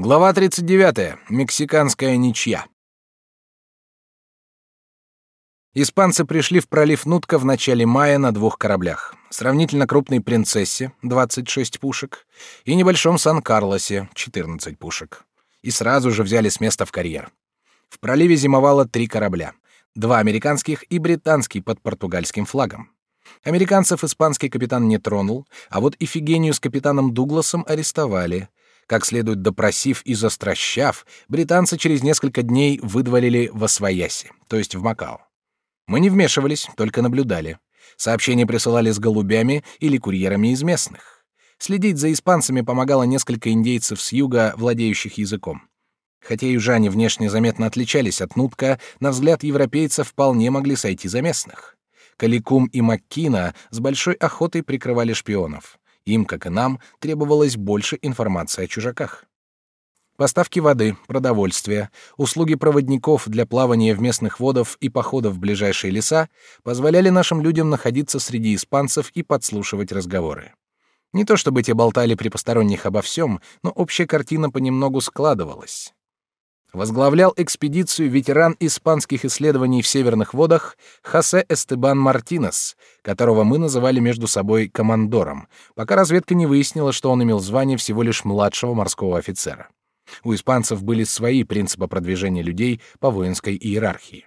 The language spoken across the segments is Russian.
Глава 39. Мексиканская ничья. Испанцы пришли в пролив Нутка в начале мая на двух кораблях. Сравнительно крупной «Принцессе» — 26 пушек и небольшом «Сан-Карлосе» — 14 пушек. И сразу же взяли с места в карьер. В проливе зимовало три корабля. Два американских и британский под португальским флагом. Американцев испанский капитан не тронул, а вот Ифигению с капитаном Дугласом арестовали — как следует допросив и застращав, британцы через несколько дней выдвалили в Освояси, то есть в Макао. Мы не вмешивались, только наблюдали. Сообщения присылали с голубями или курьерами из местных. Следить за испанцами помогало несколько индейцев с юга, владеющих языком. Хотя южане внешне заметно отличались от Нутка, на взгляд европейцев вполне могли сойти за местных. Каликум и Маккина с большой охотой прикрывали шпионов. Им, как и нам, требовалось больше информации о чужаках. Поставки воды, продовольствия, услуги проводников для плавания в местных водах и походов в ближайшие леса позволяли нашим людям находиться среди испанцев и подслушивать разговоры. Не то чтобы те болтали при посторонних обо всем, но общая картина понемногу складывалась. Возглавлял экспедицию ветеран испанских исследований в северных водах Хосе Эстебан Мартинес, которого мы называли между собой командором, пока разведка не выяснила, что он имел звание всего лишь младшего морского офицера. У испанцев были свои принципы продвижения людей по воинской иерархии.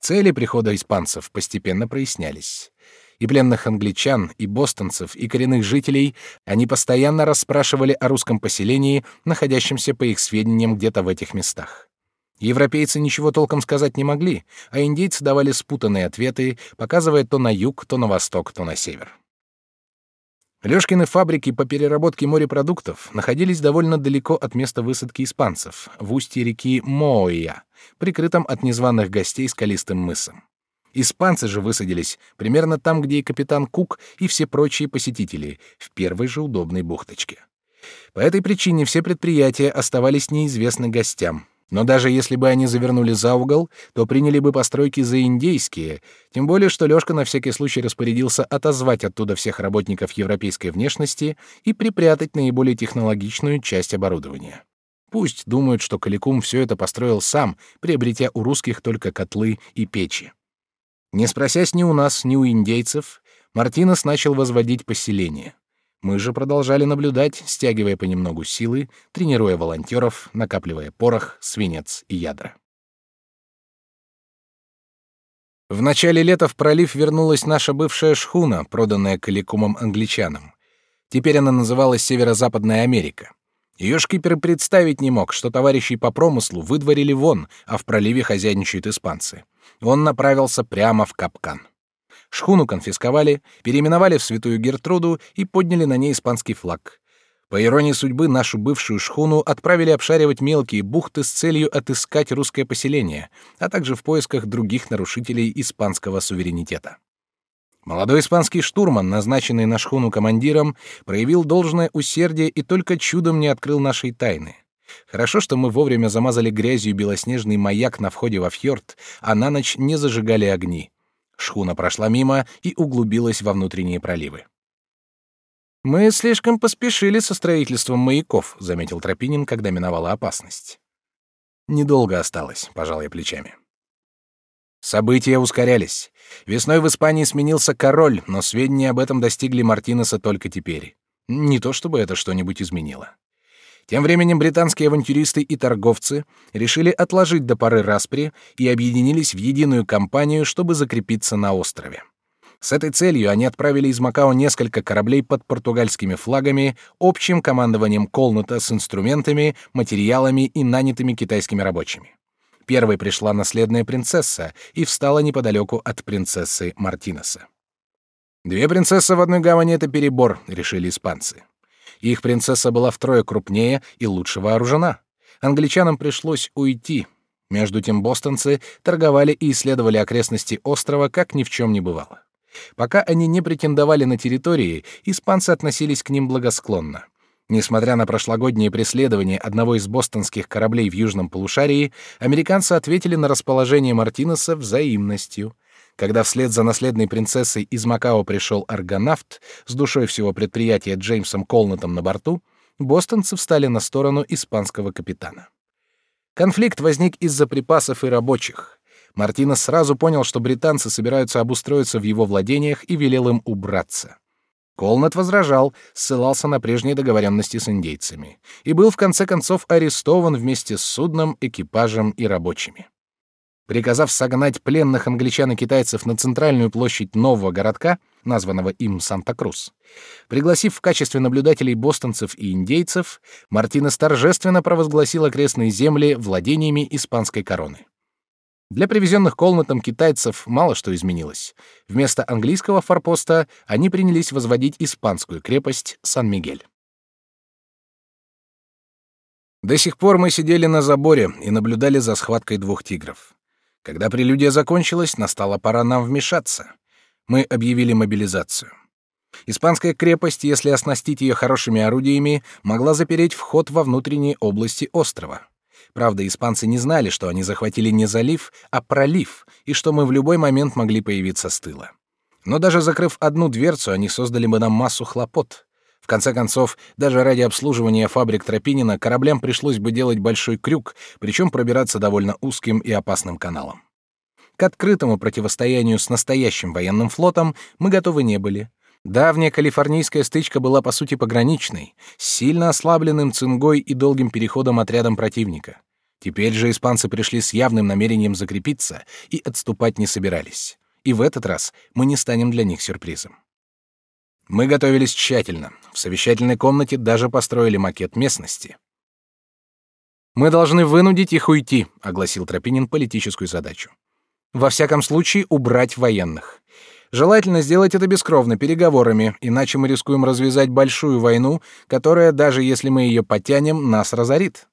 Цели прихода испанцев постепенно прояснялись и пленных англичан, и бостонцев, и коренных жителей, они постоянно расспрашивали о русском поселении, находящемся, по их сведениям, где-то в этих местах. Европейцы ничего толком сказать не могли, а индейцы давали спутанные ответы, показывая то на юг, то на восток, то на север. Лёшкины фабрики по переработке морепродуктов находились довольно далеко от места высадки испанцев, в устье реки Моия, прикрытом от незваных гостей скалистым мысом. Испанцы же высадились примерно там, где и капитан Кук и все прочие посетители, в первой же удобной бухточке. По этой причине все предприятия оставались неизвестны гостям. Но даже если бы они завернули за угол, то приняли бы постройки за индейские, тем более что Лёшка на всякий случай распорядился отозвать оттуда всех работников европейской внешности и припрятать наиболее технологичную часть оборудования. Пусть думают, что Каликум все это построил сам, приобретя у русских только котлы и печи. Не спросясь ни у нас, ни у индейцев, Мартинес начал возводить поселение. Мы же продолжали наблюдать, стягивая понемногу силы, тренируя волонтеров, накапливая порох, свинец и ядра. В начале лета в пролив вернулась наша бывшая шхуна, проданная Каликумом англичанам. Теперь она называлась Северо-Западная Америка. Ее шкипер представить не мог, что товарищей по промыслу выдворили вон, а в проливе хозяйничают испанцы он направился прямо в капкан. Шхуну конфисковали, переименовали в Святую Гертруду и подняли на ней испанский флаг. По иронии судьбы, нашу бывшую шхуну отправили обшаривать мелкие бухты с целью отыскать русское поселение, а также в поисках других нарушителей испанского суверенитета. Молодой испанский штурман, назначенный на шхуну командиром, проявил должное усердие и только чудом не открыл нашей тайны. Хорошо, что мы вовремя замазали грязью белоснежный маяк на входе во фьорд, а на ночь не зажигали огни. Шхуна прошла мимо и углубилась во внутренние проливы. «Мы слишком поспешили со строительством маяков», — заметил Тропинин, когда миновала опасность. «Недолго осталось», — пожал я плечами. События ускорялись. Весной в Испании сменился король, но сведения об этом достигли Мартинеса только теперь. Не то чтобы это что-нибудь изменило. Тем временем британские авантюристы и торговцы решили отложить до поры распри и объединились в единую компанию, чтобы закрепиться на острове. С этой целью они отправили из Макао несколько кораблей под португальскими флагами, общим командованием Колнута с инструментами, материалами и нанятыми китайскими рабочими. Первой пришла наследная принцесса и встала неподалеку от принцессы Мартинеса. Две принцессы в одной гавани — это перебор, решили испанцы. Их принцесса была втрое крупнее и лучше вооружена. Англичанам пришлось уйти. Между тем бостонцы торговали и исследовали окрестности острова, как ни в чем не бывало. Пока они не претендовали на территории, испанцы относились к ним благосклонно. Несмотря на прошлогоднее преследование одного из бостонских кораблей в южном полушарии, американцы ответили на расположение Мартинеса взаимностью — когда вслед за наследной принцессой из Макао пришел аргонавт с душой всего предприятия Джеймсом Колнетом на борту, бостонцы встали на сторону испанского капитана. Конфликт возник из-за припасов и рабочих. Мартинес сразу понял, что британцы собираются обустроиться в его владениях и велел им убраться. Колнет возражал, ссылался на прежние договоренности с индейцами и был в конце концов арестован вместе с судном, экипажем и рабочими. Приказав согнать пленных англичан и китайцев на центральную площадь нового городка, названного им Санта-Крус, пригласив в качестве наблюдателей бостонцев и индейцев, Мартинес торжественно провозгласил окрестные земли владениями испанской короны. Для привезенных Колнетом китайцев мало что изменилось. Вместо английского форпоста они принялись возводить испанскую крепость Сан-Мигель. До сих пор мы сидели на заборе и наблюдали за схваткой двух тигров. Когда прелюдия закончилась, настала пора нам вмешаться. Мы объявили мобилизацию. Испанская крепость, если оснастить ее хорошими орудиями, могла запереть вход во внутренние области острова. Правда, испанцы не знали, что они захватили не залив, а пролив, и что мы в любой момент могли появиться с тыла. Но даже закрыв одну дверцу, они создали бы нам массу хлопот. Конце концов, даже ради обслуживания фабрик Тропинина кораблям пришлось бы делать большой крюк, причем пробираться довольно узким и опасным каналом. К открытому противостоянию с настоящим военным флотом мы готовы не были. Давняя калифорнийская стычка была по сути пограничной, с сильно ослабленным цингой и долгим переходом отрядом противника. Теперь же испанцы пришли с явным намерением закрепиться и отступать не собирались. И в этот раз мы не станем для них сюрпризом. Мы готовились тщательно. В совещательной комнате даже построили макет местности. Мы должны вынудить их уйти, огласил Тропинин политическую задачу. Во всяком случае, убрать военных. Желательно сделать это бескровно, переговорами, иначе мы рискуем развязать большую войну, которая, даже если мы ее потянем, нас разорит.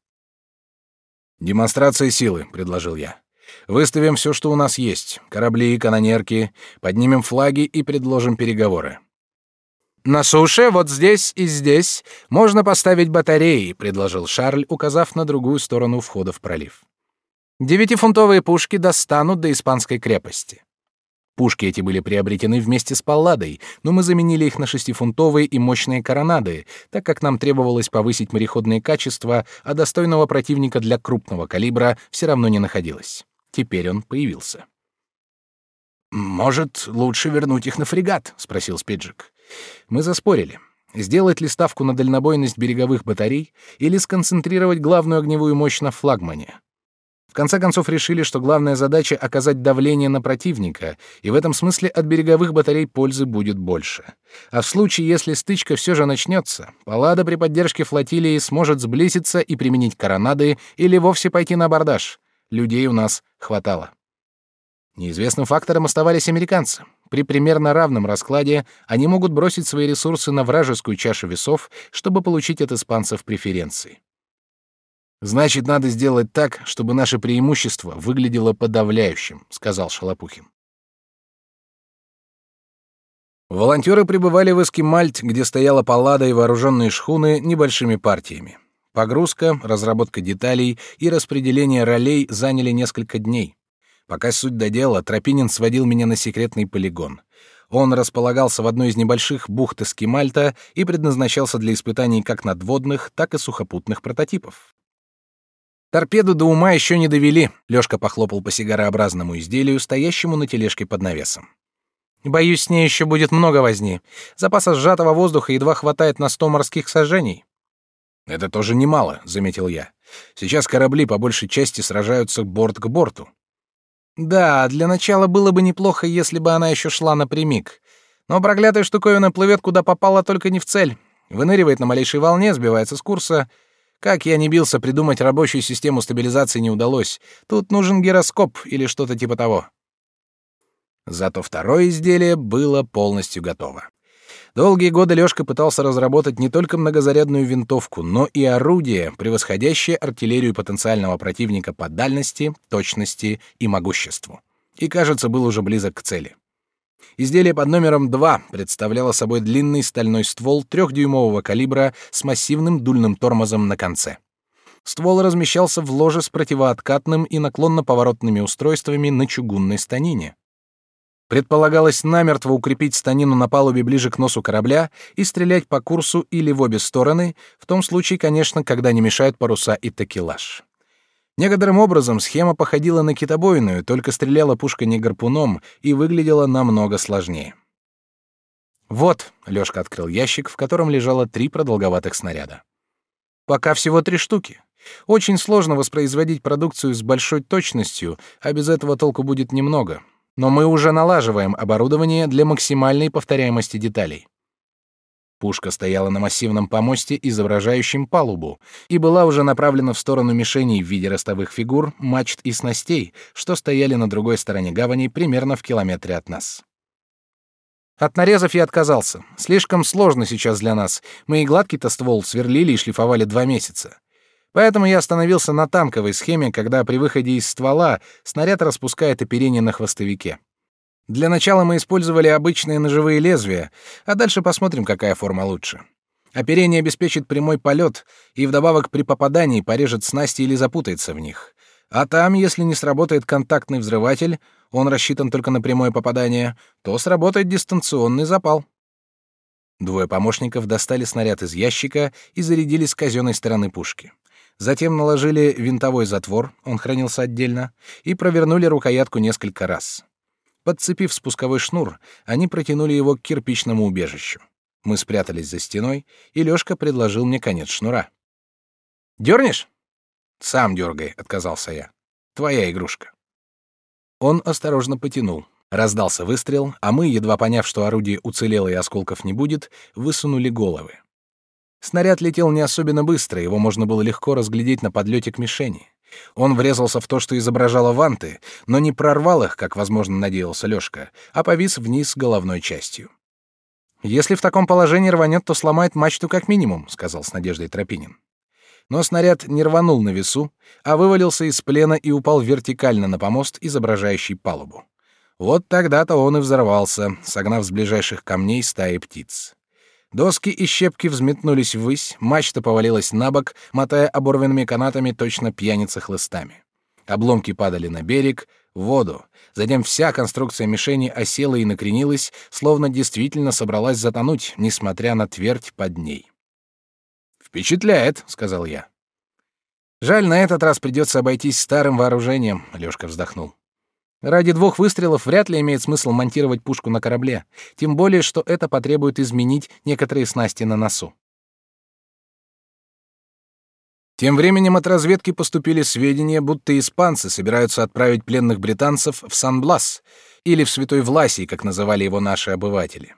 Демонстрация силы, предложил я. Выставим все, что у нас есть: корабли, канонерки, поднимем флаги и предложим переговоры. На суше, вот здесь и здесь, можно поставить батареи, предложил Шарль, указав на другую сторону входа в пролив. Девятифунтовые пушки достанут до испанской крепости. Пушки эти были приобретены вместе с палладой, но мы заменили их на шестифунтовые и мощные коронады, так как нам требовалось повысить мореходные качества, а достойного противника для крупного калибра все равно не находилось. Теперь он появился. «Может, лучше вернуть их на фрегат?» — спросил Спиджик. Мы заспорили. Сделать ли ставку на дальнобойность береговых батарей или сконцентрировать главную огневую мощь на флагмане? конце концов решили, что главная задача — оказать давление на противника, и в этом смысле от береговых батарей пользы будет больше. А в случае, если стычка все же начнется, Паллада при поддержке флотилии сможет сблизиться и применить коронады или вовсе пойти на абордаж. Людей у нас хватало. Неизвестным фактором оставались американцы. При примерно равном раскладе они могут бросить свои ресурсы на вражескую чашу весов, чтобы получить от испанцев преференции. Значит, надо сделать так, чтобы наше преимущество выглядело подавляющим, сказал Шалопухин. Волонтеры прибывали в Эскимальт, где стояла паллада и вооруженные шхуны небольшими партиями. Погрузка, разработка деталей и распределение ролей заняли несколько дней. Пока суть до дела, Тропинин сводил меня на секретный полигон. Он располагался в одной из небольших бухт Эскимальта и предназначался для испытаний как надводных, так и сухопутных прототипов. Торпеду до ума еще не довели. Лёшка похлопал по сигарообразному изделию, стоящему на тележке под навесом. Боюсь, с ней еще будет много возни. Запаса сжатого воздуха едва хватает на сто морских сажений. Это тоже немало, заметил я. Сейчас корабли по большей части сражаются борт к борту. Да, для начала было бы неплохо, если бы она еще шла напрямик. Но проклятая штуковина плывет куда попало, только не в цель. Выныривает на малейшей волне, сбивается с курса — как я не бился, придумать рабочую систему стабилизации не удалось. Тут нужен гироскоп или что-то типа того. Зато второе изделие было полностью готово. Долгие годы Лёшка пытался разработать не только многозарядную винтовку, но и орудие, превосходящее артиллерию потенциального противника по дальности, точности и могуществу. И, кажется, был уже близок к цели. Изделие под номером 2 представляло собой длинный стальной ствол трехдюймового калибра с массивным дульным тормозом на конце. Ствол размещался в ложе с противооткатным и наклонно-поворотными устройствами на чугунной станине. Предполагалось намертво укрепить станину на палубе ближе к носу корабля и стрелять по курсу или в обе стороны, в том случае, конечно, когда не мешают паруса и такелаж. Некоторым образом схема походила на китобойную, только стреляла пушка не гарпуном и выглядела намного сложнее. Вот, Лёшка открыл ящик, в котором лежало три продолговатых снаряда. Пока всего три штуки. Очень сложно воспроизводить продукцию с большой точностью, а без этого толку будет немного но мы уже налаживаем оборудование для максимальной повторяемости деталей. Пушка стояла на массивном помосте, изображающем палубу, и была уже направлена в сторону мишеней в виде ростовых фигур, мачт и снастей, что стояли на другой стороне гавани примерно в километре от нас. От нарезов я отказался. Слишком сложно сейчас для нас. Мы и гладкий-то ствол сверлили и шлифовали два месяца. Поэтому я остановился на танковой схеме, когда при выходе из ствола снаряд распускает оперение на хвостовике. Для начала мы использовали обычные ножевые лезвия, а дальше посмотрим, какая форма лучше. Оперение обеспечит прямой полет и вдобавок при попадании порежет снасти или запутается в них. А там, если не сработает контактный взрыватель, он рассчитан только на прямое попадание, то сработает дистанционный запал. Двое помощников достали снаряд из ящика и зарядили с казенной стороны пушки. Затем наложили винтовой затвор, он хранился отдельно, и провернули рукоятку несколько раз. Подцепив спусковой шнур, они протянули его к кирпичному убежищу. Мы спрятались за стеной, и Лёшка предложил мне конец шнура. «Дёрнешь?» «Сам дёргай», — отказался я. «Твоя игрушка». Он осторожно потянул. Раздался выстрел, а мы, едва поняв, что орудие уцелело и осколков не будет, высунули головы. Снаряд летел не особенно быстро, его можно было легко разглядеть на подлете к мишени. Он врезался в то, что изображало ванты, но не прорвал их, как, возможно, надеялся Лёшка, а повис вниз головной частью. «Если в таком положении рванет, то сломает мачту как минимум», — сказал с надеждой Тропинин. Но снаряд не рванул на весу, а вывалился из плена и упал вертикально на помост, изображающий палубу. Вот тогда-то он и взорвался, согнав с ближайших камней стаи птиц. Доски и щепки взметнулись ввысь, мачта повалилась на бок, мотая оборванными канатами точно пьяницы хлыстами. Обломки падали на берег, в воду. Затем вся конструкция мишени осела и накренилась, словно действительно собралась затонуть, несмотря на твердь под ней. «Впечатляет», — сказал я. «Жаль, на этот раз придется обойтись старым вооружением», — Лёшка вздохнул. Ради двух выстрелов вряд ли имеет смысл монтировать пушку на корабле, тем более что это потребует изменить некоторые снасти на носу. Тем временем от разведки поступили сведения, будто испанцы собираются отправить пленных британцев в Сан-Блас или в Святой Власий, как называли его наши обыватели.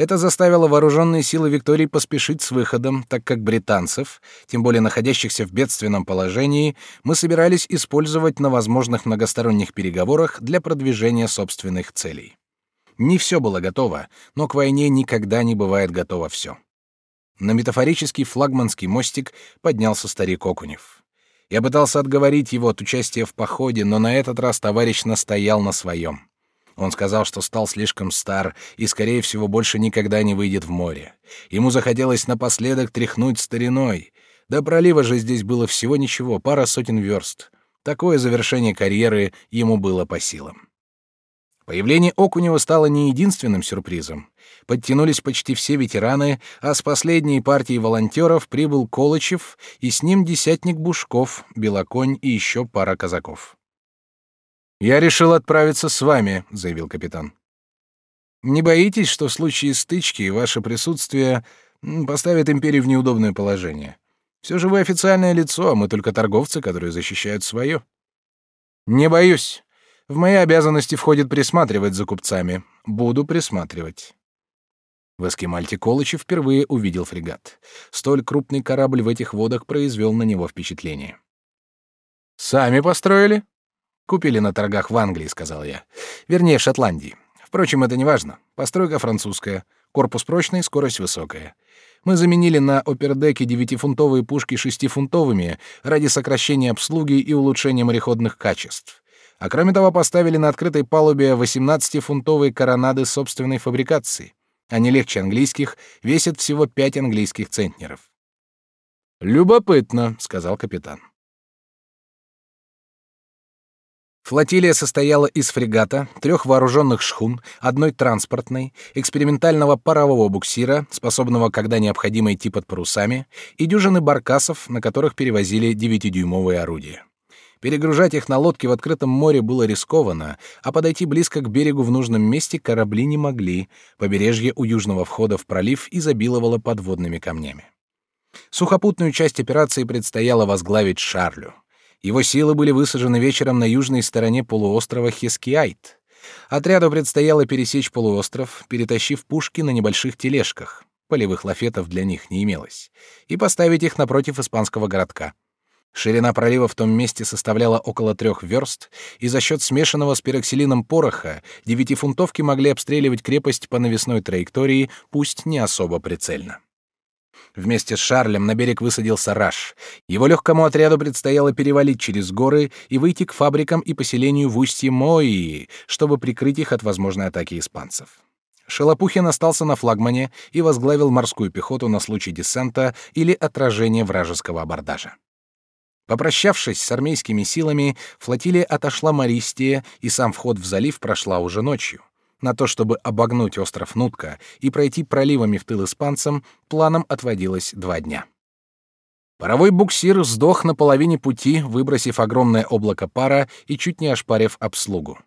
Это заставило вооруженные силы Виктории поспешить с выходом, так как британцев, тем более находящихся в бедственном положении, мы собирались использовать на возможных многосторонних переговорах для продвижения собственных целей. Не все было готово, но к войне никогда не бывает готово все. На метафорический флагманский мостик поднялся старик Окунев. Я пытался отговорить его от участия в походе, но на этот раз товарищ настоял на своем. Он сказал, что стал слишком стар и, скорее всего, больше никогда не выйдет в море. Ему захотелось напоследок тряхнуть стариной. До пролива же здесь было всего ничего, пара сотен верст. Такое завершение карьеры ему было по силам. Появление Окунева стало не единственным сюрпризом. Подтянулись почти все ветераны, а с последней партией волонтеров прибыл Колычев и с ним десятник Бушков, Белоконь и еще пара казаков. «Я решил отправиться с вами», — заявил капитан. «Не боитесь, что в случае стычки ваше присутствие поставит империю в неудобное положение? Все же вы официальное лицо, а мы только торговцы, которые защищают свое». «Не боюсь. В мои обязанности входит присматривать за купцами. Буду присматривать». В Эскимальте Колычев впервые увидел фрегат. Столь крупный корабль в этих водах произвел на него впечатление. «Сами построили?» Купили на торгах в Англии, сказал я. Вернее, в Шотландии. Впрочем, это не важно. Постройка французская, корпус прочный, скорость высокая. Мы заменили на опердеке девятифунтовые пушки шестифунтовыми ради сокращения обслуги и улучшения мореходных качеств. А кроме того, поставили на открытой палубе 18-фунтовые коронады собственной фабрикации. Они легче английских, весят всего 5 английских центнеров. «Любопытно», — сказал капитан. Флотилия состояла из фрегата, трех вооруженных шхун, одной транспортной, экспериментального парового буксира, способного, когда необходимо, идти под парусами, и дюжины баркасов, на которых перевозили девятидюймовые орудия. Перегружать их на лодке в открытом море было рискованно, а подойти близко к берегу в нужном месте корабли не могли. Побережье у южного входа в пролив изобиловало подводными камнями. Сухопутную часть операции предстояло возглавить Шарлю. Его силы были высажены вечером на южной стороне полуострова Хескиайт. Отряду предстояло пересечь полуостров, перетащив пушки на небольших тележках, полевых лафетов для них не имелось, и поставить их напротив испанского городка. Ширина пролива в том месте составляла около трех верст, и за счет смешанного с пероксилином пороха девятифунтовки могли обстреливать крепость по навесной траектории, пусть не особо прицельно. Вместе с Шарлем на берег высадился Раш. Его легкому отряду предстояло перевалить через горы и выйти к фабрикам и поселению в устье Мои, чтобы прикрыть их от возможной атаки испанцев. Шелопухин остался на флагмане и возглавил морскую пехоту на случай десанта или отражения вражеского абордажа. Попрощавшись с армейскими силами, флотилия отошла Мористия, и сам вход в залив прошла уже ночью. На то, чтобы обогнуть остров Нутка и пройти проливами в тыл испанцам, планом отводилось два дня. Паровой буксир сдох на половине пути, выбросив огромное облако пара и чуть не ошпарив обслугу.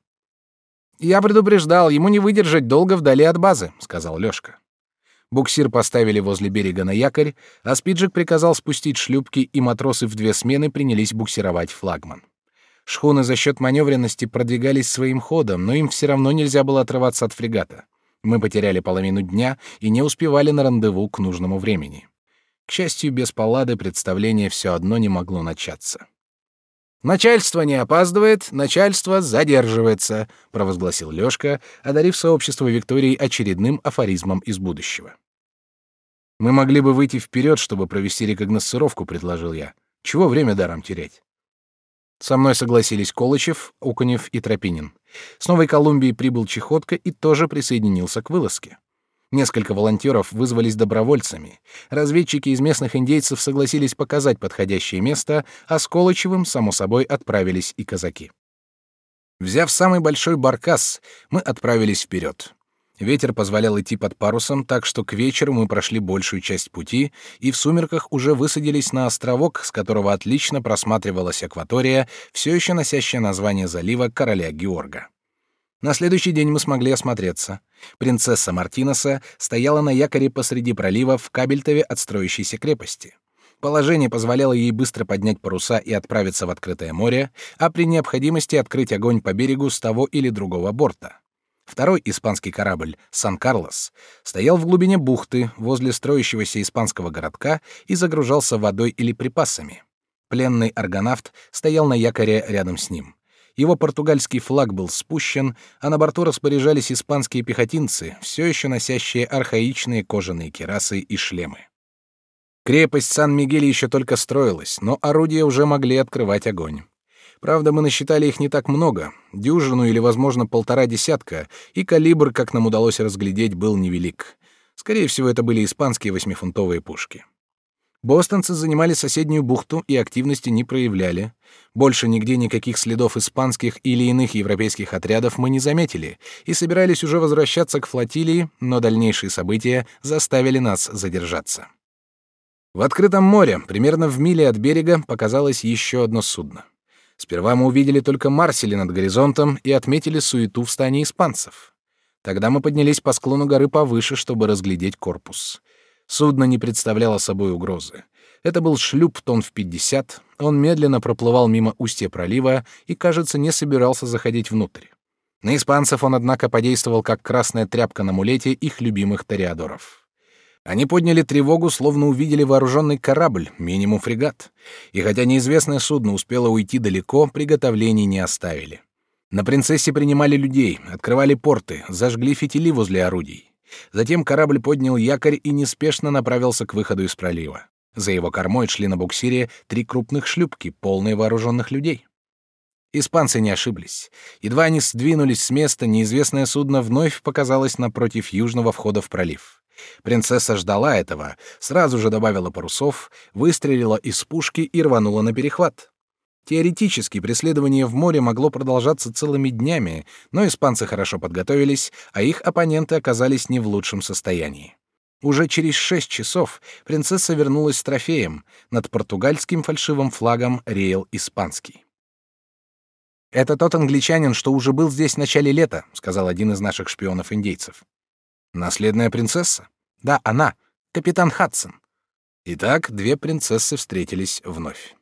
«Я предупреждал, ему не выдержать долго вдали от базы», — сказал Лёшка. Буксир поставили возле берега на якорь, а Спиджик приказал спустить шлюпки, и матросы в две смены принялись буксировать флагман. Шхуны за счет маневренности продвигались своим ходом, но им все равно нельзя было отрываться от фрегата. Мы потеряли половину дня и не успевали на рандеву к нужному времени. К счастью, без паллады представление все одно не могло начаться. «Начальство не опаздывает, начальство задерживается», — провозгласил Лёшка, одарив сообщество Виктории очередным афоризмом из будущего. «Мы могли бы выйти вперед, чтобы провести рекогносцировку», — предложил я. «Чего время даром терять?» Со мной согласились Колычев, Окунев и Тропинин. С Новой Колумбии прибыл Чехотка и тоже присоединился к вылазке. Несколько волонтеров вызвались добровольцами. Разведчики из местных индейцев согласились показать подходящее место, а с Колычевым, само собой, отправились и казаки. Взяв самый большой баркас, мы отправились вперед. Ветер позволял идти под парусом, так что к вечеру мы прошли большую часть пути и в сумерках уже высадились на островок, с которого отлично просматривалась акватория, все еще носящая название залива Короля Георга. На следующий день мы смогли осмотреться. Принцесса Мартинеса стояла на якоре посреди пролива в Кабельтове от строящейся крепости. Положение позволяло ей быстро поднять паруса и отправиться в открытое море, а при необходимости открыть огонь по берегу с того или другого борта. Второй испанский корабль, Сан-Карлос, стоял в глубине бухты возле строящегося испанского городка и загружался водой или припасами. Пленный аргонавт стоял на якоре рядом с ним. Его португальский флаг был спущен, а на борту распоряжались испанские пехотинцы, все еще носящие архаичные кожаные кирасы и шлемы. Крепость Сан-Мигель еще только строилась, но орудия уже могли открывать огонь. Правда, мы насчитали их не так много, дюжину или, возможно, полтора десятка, и калибр, как нам удалось разглядеть, был невелик. Скорее всего, это были испанские восьмифунтовые пушки. Бостонцы занимали соседнюю бухту и активности не проявляли. Больше нигде никаких следов испанских или иных европейских отрядов мы не заметили и собирались уже возвращаться к флотилии, но дальнейшие события заставили нас задержаться. В открытом море, примерно в миле от берега, показалось еще одно судно. Сперва мы увидели только Марсели над горизонтом и отметили суету в стане испанцев. Тогда мы поднялись по склону горы повыше, чтобы разглядеть корпус. Судно не представляло собой угрозы. Это был шлюп тонн в пятьдесят. Он медленно проплывал мимо устья пролива и, кажется, не собирался заходить внутрь. На испанцев он, однако, подействовал как красная тряпка на мулете их любимых ториадоров. Они подняли тревогу, словно увидели вооруженный корабль, минимум фрегат. И хотя неизвестное судно успело уйти далеко, приготовлений не оставили. На «Принцессе» принимали людей, открывали порты, зажгли фитили возле орудий. Затем корабль поднял якорь и неспешно направился к выходу из пролива. За его кормой шли на буксире три крупных шлюпки, полные вооруженных людей. Испанцы не ошиблись. Едва они сдвинулись с места, неизвестное судно вновь показалось напротив южного входа в пролив. Принцесса ждала этого, сразу же добавила парусов, выстрелила из пушки и рванула на перехват. Теоретически преследование в море могло продолжаться целыми днями, но испанцы хорошо подготовились, а их оппоненты оказались не в лучшем состоянии. Уже через шесть часов принцесса вернулась с трофеем. Над португальским фальшивым флагом реял испанский. «Это тот англичанин, что уже был здесь в начале лета», — сказал один из наших шпионов-индейцев. «Наследная принцесса?» «Да, она. Капитан Хадсон». Итак, две принцессы встретились вновь.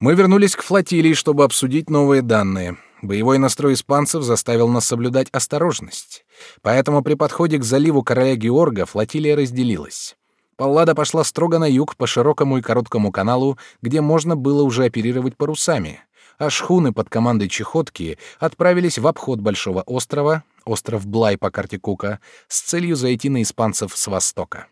Мы вернулись к флотилии, чтобы обсудить новые данные. Боевой настрой испанцев заставил нас соблюдать осторожность. Поэтому при подходе к заливу короля Георга флотилия разделилась. Паллада пошла строго на юг по широкому и короткому каналу, где можно было уже оперировать парусами, а шхуны под командой Чехотки отправились в обход Большого острова, остров Блай по карте Кука, с целью зайти на испанцев с востока.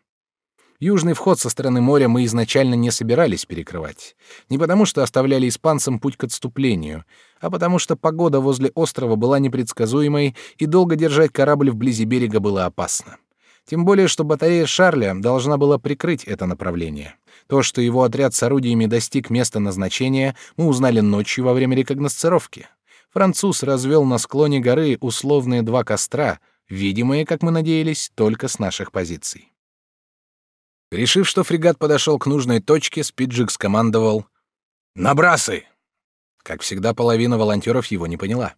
Южный вход со стороны моря мы изначально не собирались перекрывать. Не потому, что оставляли испанцам путь к отступлению, а потому что погода возле острова была непредсказуемой, и долго держать корабль вблизи берега было опасно. Тем более, что батарея Шарля должна была прикрыть это направление. То, что его отряд с орудиями достиг места назначения, мы узнали ночью во время рекогносцировки. Француз развел на склоне горы условные два костра, видимые, как мы надеялись, только с наших позиций. Решив, что фрегат подошел к нужной точке, Спиджик скомандовал «Набрасы!». Как всегда, половина волонтеров его не поняла.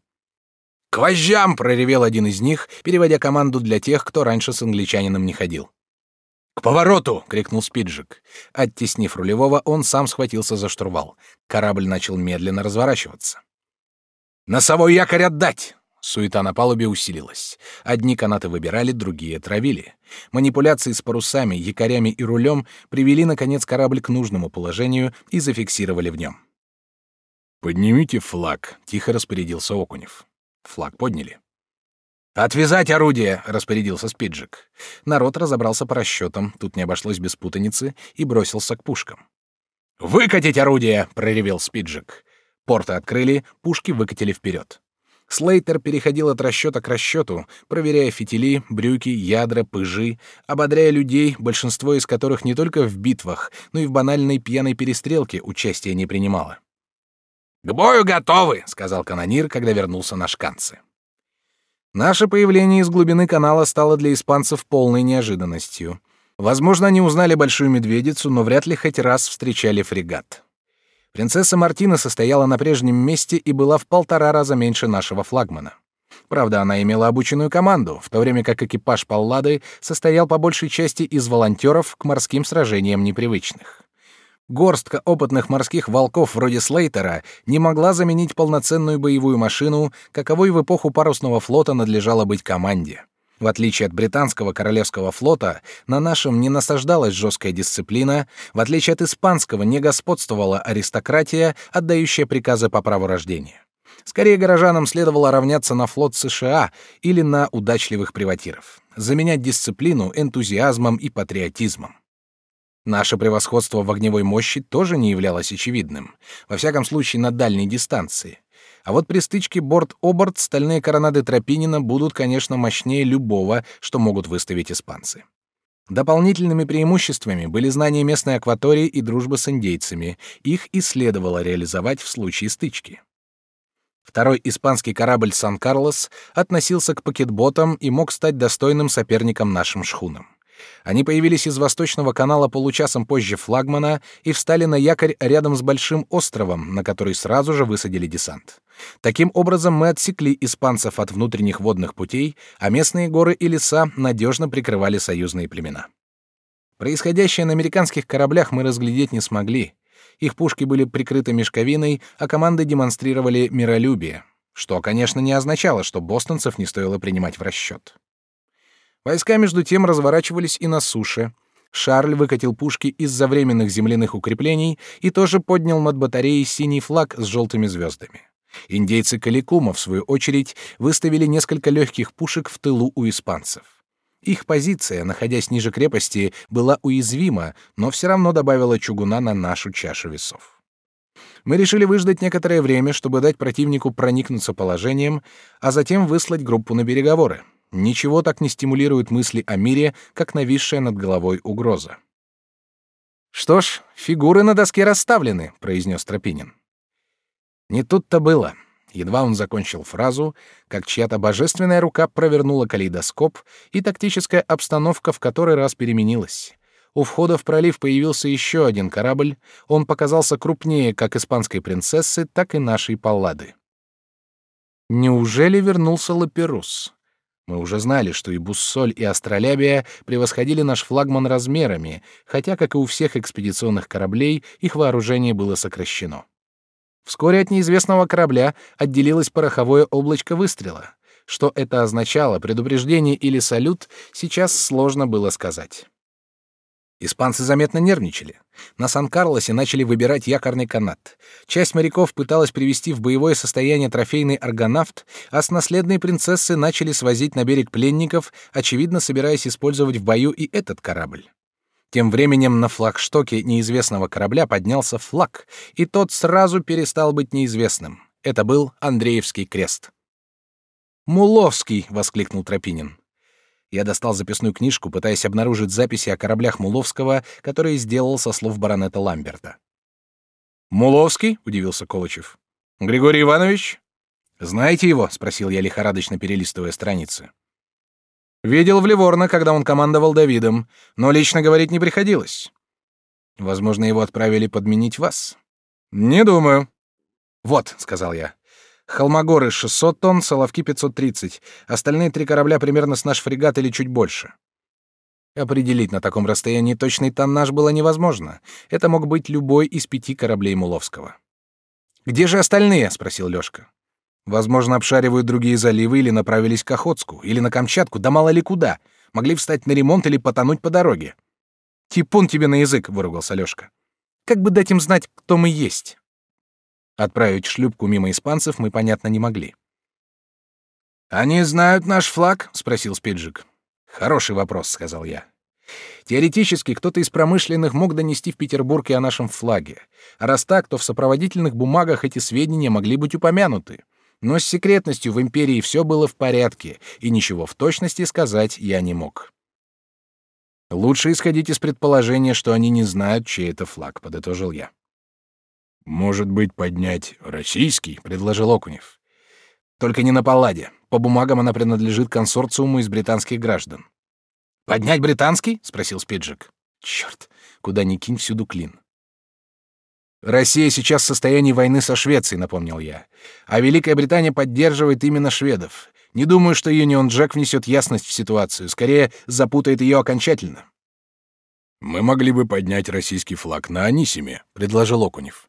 «К вожжам!» — проревел один из них, переводя команду для тех, кто раньше с англичанином не ходил. «К повороту!» — крикнул Спиджик. Оттеснив рулевого, он сам схватился за штурвал. Корабль начал медленно разворачиваться. «Носовой якорь отдать!» Суета на палубе усилилась. Одни канаты выбирали, другие травили. Манипуляции с парусами, якорями и рулем привели, наконец, корабль к нужному положению и зафиксировали в нем. «Поднимите флаг», — тихо распорядился Окунев. Флаг подняли. «Отвязать орудие!» — распорядился Спиджик. Народ разобрался по расчетам, тут не обошлось без путаницы, и бросился к пушкам. «Выкатить орудие!» — проревел Спиджик. Порты открыли, пушки выкатили вперед. Слейтер переходил от расчета к расчету, проверяя фитили, брюки, ядра, пыжи, ободряя людей, большинство из которых не только в битвах, но и в банальной пьяной перестрелке участия не принимало. «К бою готовы!» — сказал канонир, когда вернулся на шканцы. Наше появление из глубины канала стало для испанцев полной неожиданностью. Возможно, они узнали Большую Медведицу, но вряд ли хоть раз встречали фрегат. Принцесса Мартина состояла на прежнем месте и была в полтора раза меньше нашего флагмана. Правда, она имела обученную команду, в то время как экипаж Паллады состоял по большей части из волонтеров к морским сражениям непривычных. Горстка опытных морских волков вроде Слейтера не могла заменить полноценную боевую машину, каковой в эпоху парусного флота надлежало быть команде. В отличие от британского королевского флота, на нашем не насаждалась жесткая дисциплина, в отличие от испанского не господствовала аристократия, отдающая приказы по праву рождения. Скорее горожанам следовало равняться на флот США или на удачливых приватиров, заменять дисциплину энтузиазмом и патриотизмом. Наше превосходство в огневой мощи тоже не являлось очевидным, во всяком случае на дальней дистанции. А вот при стычке борт-оборт стальные коронады Тропинина будут, конечно, мощнее любого, что могут выставить испанцы. Дополнительными преимуществами были знания местной акватории и дружба с индейцами. Их и следовало реализовать в случае стычки. Второй испанский корабль «Сан-Карлос» относился к пакетботам и мог стать достойным соперником нашим шхунам. Они появились из Восточного канала получасом позже флагмана и встали на якорь рядом с большим островом, на который сразу же высадили десант. Таким образом, мы отсекли испанцев от внутренних водных путей, а местные горы и леса надежно прикрывали союзные племена. Происходящее на американских кораблях мы разглядеть не смогли. Их пушки были прикрыты мешковиной, а команды демонстрировали миролюбие, что, конечно, не означало, что бостонцев не стоило принимать в расчет. Войска между тем разворачивались и на суше. Шарль выкатил пушки из-за временных земляных укреплений и тоже поднял над батареей синий флаг с желтыми звездами. Индейцы Каликума, в свою очередь, выставили несколько легких пушек в тылу у испанцев. Их позиция, находясь ниже крепости, была уязвима, но все равно добавила чугуна на нашу чашу весов. Мы решили выждать некоторое время, чтобы дать противнику проникнуться положением, а затем выслать группу на переговоры. Ничего так не стимулирует мысли о мире, как нависшая над головой угроза. Что ж, фигуры на доске расставлены, произнес Тропинин. Не тут-то было. Едва он закончил фразу, как чья-то божественная рука провернула калейдоскоп, и тактическая обстановка в который раз переменилась. У входа в пролив появился еще один корабль. Он показался крупнее как испанской принцессы, так и нашей Паллады. Неужели вернулся Лаперус? Мы уже знали, что и Буссоль, и Астролябия превосходили наш флагман размерами, хотя, как и у всех экспедиционных кораблей, их вооружение было сокращено. Вскоре от неизвестного корабля отделилось пороховое облачко выстрела. Что это означало, предупреждение или салют, сейчас сложно было сказать. Испанцы заметно нервничали. На Сан-Карлосе начали выбирать якорный канат. Часть моряков пыталась привести в боевое состояние трофейный аргонавт, а с наследной принцессы начали свозить на берег пленников, очевидно, собираясь использовать в бою и этот корабль. Тем временем на флагштоке неизвестного корабля поднялся флаг, и тот сразу перестал быть неизвестным. Это был Андреевский крест. «Муловский!» — воскликнул Тропинин. Я достал записную книжку, пытаясь обнаружить записи о кораблях Муловского, которые сделал со слов баронета Ламберта. «Муловский?» — удивился Колычев. «Григорий Иванович?» «Знаете его?» — спросил я, лихорадочно перелистывая страницы. Видел в Ливорно, когда он командовал Давидом, но лично говорить не приходилось. Возможно, его отправили подменить вас. Не думаю. Вот, сказал я. Холмогоры 600 тонн, Соловки 530. Остальные три корабля примерно с наш фрегат или чуть больше. Определить на таком расстоянии точный тоннаж было невозможно. Это мог быть любой из пяти кораблей Муловского. Где же остальные? спросил Лёшка. Возможно, обшаривают другие заливы или направились к Охотску, или на Камчатку, да мало ли куда. Могли встать на ремонт или потонуть по дороге. «Типун тебе на язык», — выругался Лёшка. «Как бы дать им знать, кто мы есть?» Отправить шлюпку мимо испанцев мы, понятно, не могли. «Они знают наш флаг?» — спросил Спиджик. «Хороший вопрос», — сказал я. Теоретически, кто-то из промышленных мог донести в Петербург и о нашем флаге. А раз так, то в сопроводительных бумагах эти сведения могли быть упомянуты. Но с секретностью в империи все было в порядке, и ничего в точности сказать я не мог. Лучше исходить из предположения, что они не знают, чей это флаг, подытожил я. Может быть, поднять российский, предложил Окунев. Только не на Палладе. По бумагам она принадлежит консорциуму из британских граждан. Поднять британский? спросил Спиджик. Черт, куда ни кинь, всюду клин. Россия сейчас в состоянии войны со Швецией, напомнил я. А Великая Британия поддерживает именно шведов. Не думаю, что Юнион Джек внесет ясность в ситуацию, скорее запутает ее окончательно. Мы могли бы поднять российский флаг на Анисиме, предложил Окунев.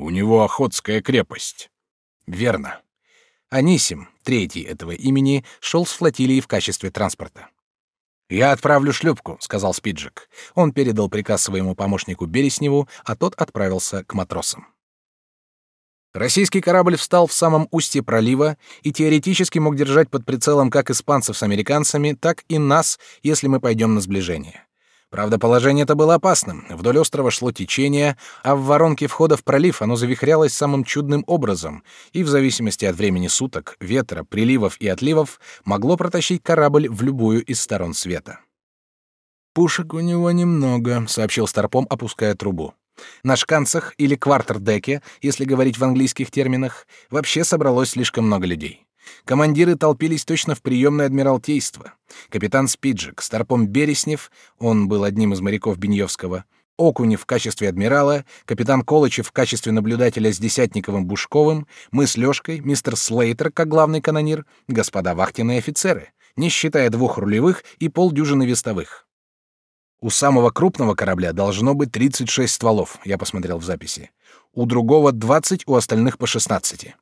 У него Охотская крепость. Верно. Анисим, третий этого имени, шел с флотилией в качестве транспорта. «Я отправлю шлюпку», — сказал Спиджик. Он передал приказ своему помощнику Бересневу, а тот отправился к матросам. Российский корабль встал в самом устье пролива и теоретически мог держать под прицелом как испанцев с американцами, так и нас, если мы пойдем на сближение. Правда, положение это было опасным. Вдоль острова шло течение, а в воронке входа в пролив оно завихрялось самым чудным образом, и в зависимости от времени суток, ветра, приливов и отливов могло протащить корабль в любую из сторон света. «Пушек у него немного», — сообщил Старпом, опуская трубу. На шканцах или квартердеке, если говорить в английских терминах, вообще собралось слишком много людей. Командиры толпились точно в приемное адмиралтейство. Капитан Спиджик, Старпом Береснев, он был одним из моряков Беньевского, Окунев в качестве адмирала, капитан Колычев в качестве наблюдателя с Десятниковым Бушковым, мы с Лёшкой, мистер Слейтер как главный канонир, господа вахтенные офицеры, не считая двух рулевых и полдюжины вестовых. У самого крупного корабля должно быть 36 стволов, я посмотрел в записи. У другого 20, у остальных по 16.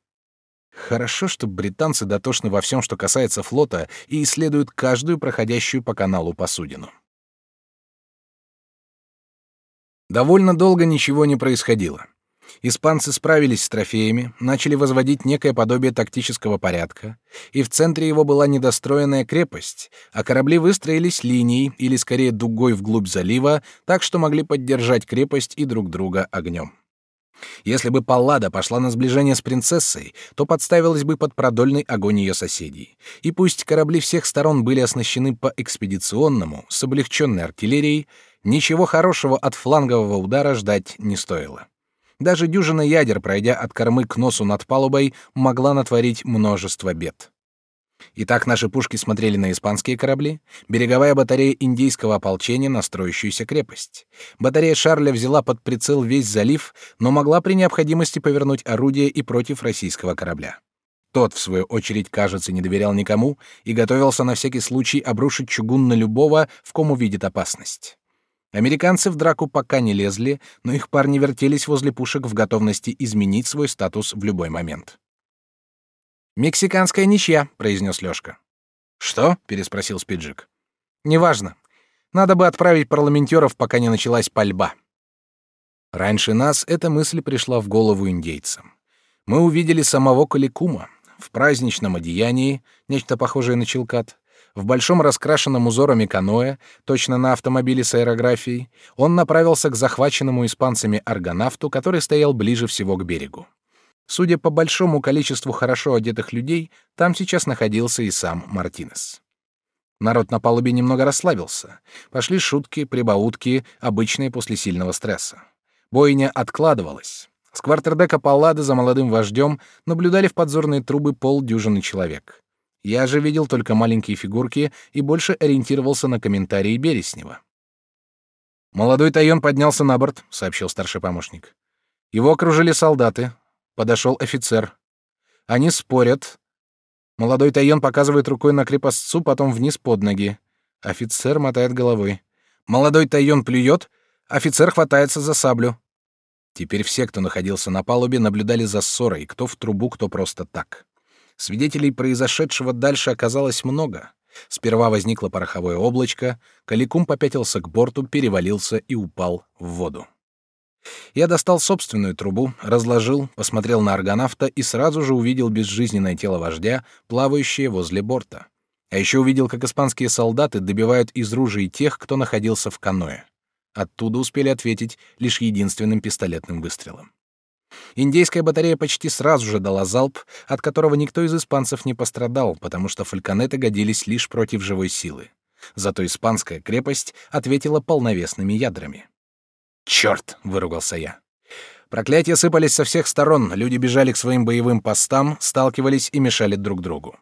Хорошо, что британцы дотошны во всем, что касается флота, и исследуют каждую проходящую по каналу посудину. Довольно долго ничего не происходило. Испанцы справились с трофеями, начали возводить некое подобие тактического порядка, и в центре его была недостроенная крепость, а корабли выстроились линией или скорее дугой вглубь залива, так что могли поддержать крепость и друг друга огнем. Если бы Паллада пошла на сближение с принцессой, то подставилась бы под продольный огонь ее соседей. И пусть корабли всех сторон были оснащены по экспедиционному, с облегченной артиллерией, Ничего хорошего от флангового удара ждать не стоило. Даже дюжина ядер, пройдя от кормы к носу над палубой, могла натворить множество бед. Итак, наши пушки смотрели на испанские корабли, береговая батарея индейского ополчения на строящуюся крепость. Батарея Шарля взяла под прицел весь залив, но могла при необходимости повернуть орудие и против российского корабля. Тот, в свою очередь, кажется, не доверял никому и готовился на всякий случай обрушить чугун на любого, в ком увидит опасность. Американцы в драку пока не лезли, но их парни вертелись возле пушек в готовности изменить свой статус в любой момент. «Мексиканская ничья», — произнес Лёшка. «Что?» — переспросил Спиджик. «Неважно. Надо бы отправить парламентеров, пока не началась пальба». Раньше нас эта мысль пришла в голову индейцам. Мы увидели самого Каликума в праздничном одеянии, нечто похожее на челкат, в большом раскрашенном узорами каноэ, точно на автомобиле с аэрографией, он направился к захваченному испанцами аргонавту, который стоял ближе всего к берегу. Судя по большому количеству хорошо одетых людей, там сейчас находился и сам Мартинес. Народ на палубе немного расслабился. Пошли шутки, прибаутки, обычные после сильного стресса. Бойня откладывалась. С квартердека Паллады за молодым вождем наблюдали в подзорные трубы полдюжины человек. Я же видел только маленькие фигурки и больше ориентировался на комментарии Береснева. «Молодой Тайон поднялся на борт», — сообщил старший помощник. Его окружили солдаты, Подошел офицер. Они спорят. Молодой Тайон показывает рукой на крепостцу, потом вниз под ноги. Офицер мотает головой. Молодой Тайон плюет, офицер хватается за саблю. Теперь все, кто находился на палубе, наблюдали за ссорой, кто в трубу, кто просто так. Свидетелей произошедшего дальше оказалось много. Сперва возникло пороховое облачко, Каликум попятился к борту, перевалился и упал в воду. Я достал собственную трубу, разложил, посмотрел на аргонавта и сразу же увидел безжизненное тело вождя, плавающее возле борта. А еще увидел, как испанские солдаты добивают из ружей тех, кто находился в каное. Оттуда успели ответить лишь единственным пистолетным выстрелом. Индейская батарея почти сразу же дала залп, от которого никто из испанцев не пострадал, потому что фальконеты годились лишь против живой силы. Зато испанская крепость ответила полновесными ядрами. Черт! выругался я. Проклятия сыпались со всех сторон, люди бежали к своим боевым постам, сталкивались и мешали друг другу.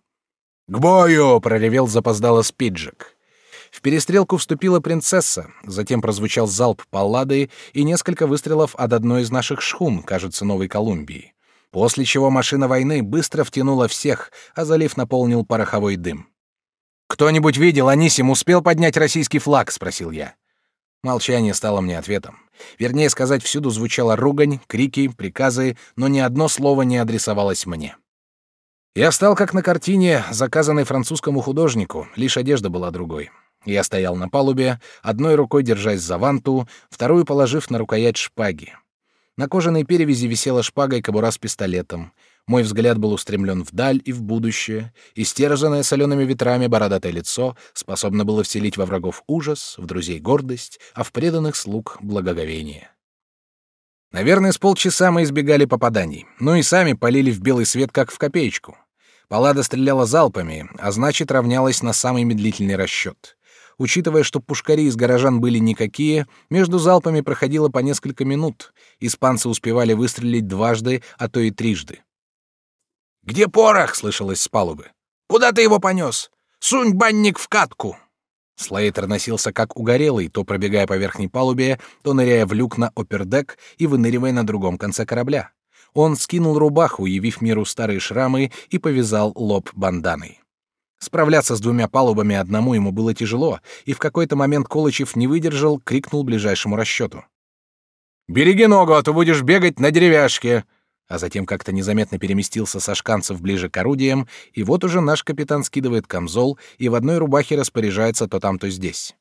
«К бою!» — проревел запоздало Спиджик. В перестрелку вступила принцесса, затем прозвучал залп паллады и несколько выстрелов от одной из наших шхун, кажется, Новой Колумбии. После чего машина войны быстро втянула всех, а залив наполнил пороховой дым. «Кто-нибудь видел, Анисим успел поднять российский флаг?» — спросил я. Молчание стало мне ответом. Вернее сказать, всюду звучала ругань, крики, приказы, но ни одно слово не адресовалось мне. Я стал как на картине, заказанной французскому художнику, лишь одежда была другой. Я стоял на палубе, одной рукой держась за ванту, вторую положив на рукоять шпаги. На кожаной перевязи висела шпага и кобура с пистолетом. Мой взгляд был устремлен вдаль и в будущее, и стерзанное солеными ветрами бородатое лицо способно было вселить во врагов ужас, в друзей гордость, а в преданных слуг благоговение. Наверное, с полчаса мы избегали попаданий, ну и сами полили в белый свет, как в копеечку. Палада стреляла залпами, а значит, равнялась на самый медлительный расчет. Учитывая, что пушкари из горожан были никакие, между залпами проходило по несколько минут. Испанцы успевали выстрелить дважды, а то и трижды. «Где порох?» — слышалось с палубы. «Куда ты его понес? Сунь банник в катку!» Слейтер носился как угорелый, то пробегая по верхней палубе, то ныряя в люк на опердек и выныривая на другом конце корабля. Он скинул рубаху, явив миру старые шрамы, и повязал лоб банданой. Справляться с двумя палубами одному ему было тяжело, и в какой-то момент Колычев не выдержал, крикнул ближайшему расчету. «Береги ногу, а то будешь бегать на деревяшке!» А затем как-то незаметно переместился со шканцев ближе к орудиям, и вот уже наш капитан скидывает камзол и в одной рубахе распоряжается то там, то здесь.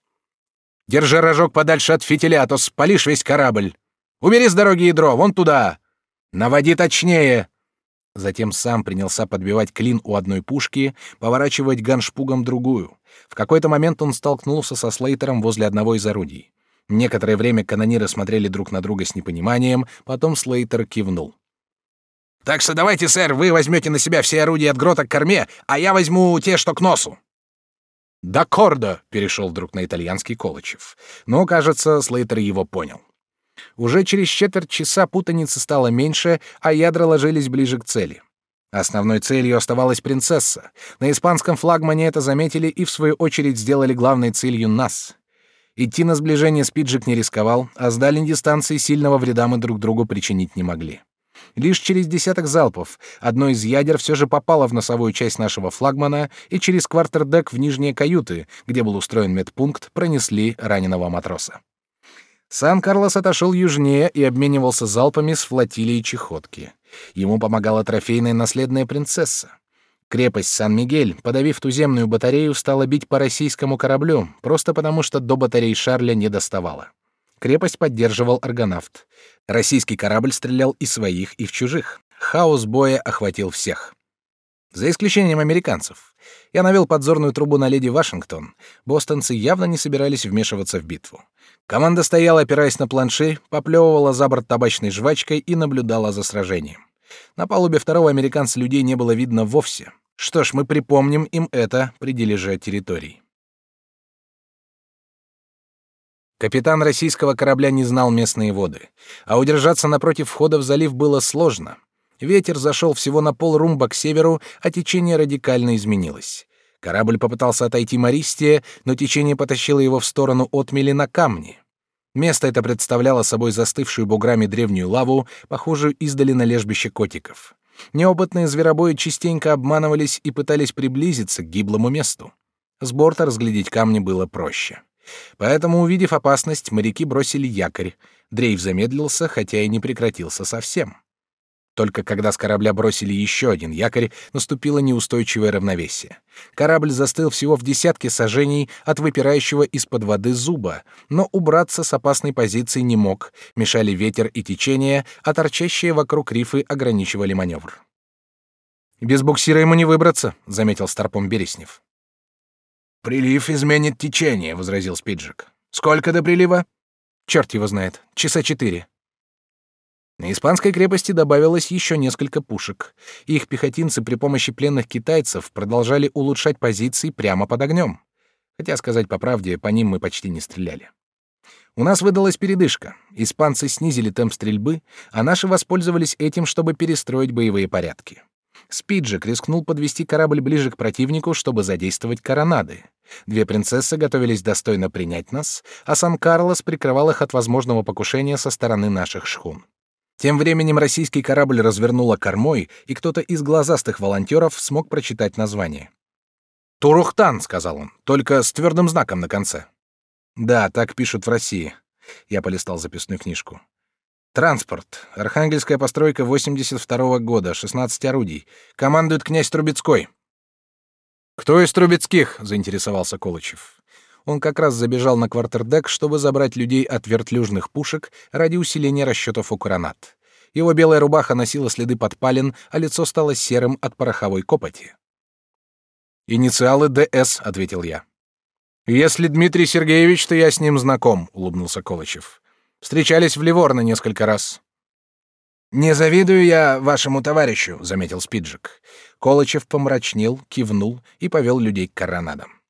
«Держи рожок подальше от фитиля, а то спалишь весь корабль! Убери с дороги ядро, вон туда! Наводи точнее!» Затем сам принялся подбивать клин у одной пушки, поворачивать ганшпугом другую. В какой-то момент он столкнулся со Слейтером возле одного из орудий. Некоторое время канониры смотрели друг на друга с непониманием, потом Слейтер кивнул. Так что давайте, сэр, вы возьмете на себя все орудия от грота к корме, а я возьму те, что к носу. «Даккордо!» — перешел вдруг на итальянский Колычев. Но, кажется, Слейтер его понял. Уже через четверть часа путаницы стало меньше, а ядра ложились ближе к цели. Основной целью оставалась принцесса. На испанском флагмане это заметили и, в свою очередь, сделали главной целью нас. Идти на сближение Спиджик не рисковал, а с дальней дистанции сильного вреда мы друг другу причинить не могли. Лишь через десяток залпов одно из ядер все же попало в носовую часть нашего флагмана, и через квартердек в нижние каюты, где был устроен медпункт, пронесли раненого матроса. Сан-Карлос отошел южнее и обменивался залпами с флотилией чехотки. Ему помогала трофейная наследная принцесса. Крепость Сан-Мигель, подавив туземную батарею, стала бить по российскому кораблю, просто потому что до батарей Шарля не доставала. Крепость поддерживал аргонавт. Российский корабль стрелял и своих, и в чужих. Хаос боя охватил всех. За исключением американцев. Я навел подзорную трубу на леди Вашингтон. Бостонцы явно не собирались вмешиваться в битву. Команда стояла, опираясь на планши, поплевывала за борт табачной жвачкой и наблюдала за сражением. На палубе второго американца людей не было видно вовсе. Что ж, мы припомним им это при дележе территорий. Капитан российского корабля не знал местные воды, а удержаться напротив входа в залив было сложно. Ветер зашел всего на пол румба к северу, а течение радикально изменилось. Корабль попытался отойти Мористия, но течение потащило его в сторону отмели на камни. Место это представляло собой застывшую буграми древнюю лаву, похожую издали на лежбище котиков. Неопытные зверобои частенько обманывались и пытались приблизиться к гиблому месту. С борта разглядеть камни было проще. Поэтому, увидев опасность, моряки бросили якорь. Дрейф замедлился, хотя и не прекратился совсем. Только когда с корабля бросили еще один якорь, наступило неустойчивое равновесие. Корабль застыл всего в десятке сажений от выпирающего из-под воды зуба, но убраться с опасной позиции не мог, мешали ветер и течение, а торчащие вокруг рифы ограничивали маневр. «Без буксира ему не выбраться», — заметил Старпом Береснев. «Прилив изменит течение», — возразил Спиджик. «Сколько до прилива?» «Черт его знает. Часа четыре». На испанской крепости добавилось еще несколько пушек. Их пехотинцы при помощи пленных китайцев продолжали улучшать позиции прямо под огнем. Хотя, сказать по правде, по ним мы почти не стреляли. У нас выдалась передышка. Испанцы снизили темп стрельбы, а наши воспользовались этим, чтобы перестроить боевые порядки. Спиджик рискнул подвести корабль ближе к противнику, чтобы задействовать коронады. Две принцессы готовились достойно принять нас, а Сан-Карлос прикрывал их от возможного покушения со стороны наших шхун. Тем временем российский корабль развернуло кормой, и кто-то из глазастых волонтеров смог прочитать название. «Турухтан», — сказал он, — «только с твердым знаком на конце». «Да, так пишут в России». Я полистал записную книжку. Транспорт. Архангельская постройка 82 -го года, 16 орудий. Командует князь Трубецкой. Кто из Трубецких? заинтересовался Колычев. Он как раз забежал на квартердек, чтобы забрать людей от вертлюжных пушек ради усиления расчетов у коронат. Его белая рубаха носила следы подпалин, а лицо стало серым от пороховой копоти. «Инициалы ДС», — ответил я. «Если Дмитрий Сергеевич, то я с ним знаком», — улыбнулся Колычев. Встречались в Ливорно несколько раз. Не завидую я вашему товарищу, заметил Спиджик. Колычев помрачнел, кивнул и повел людей к коронадам.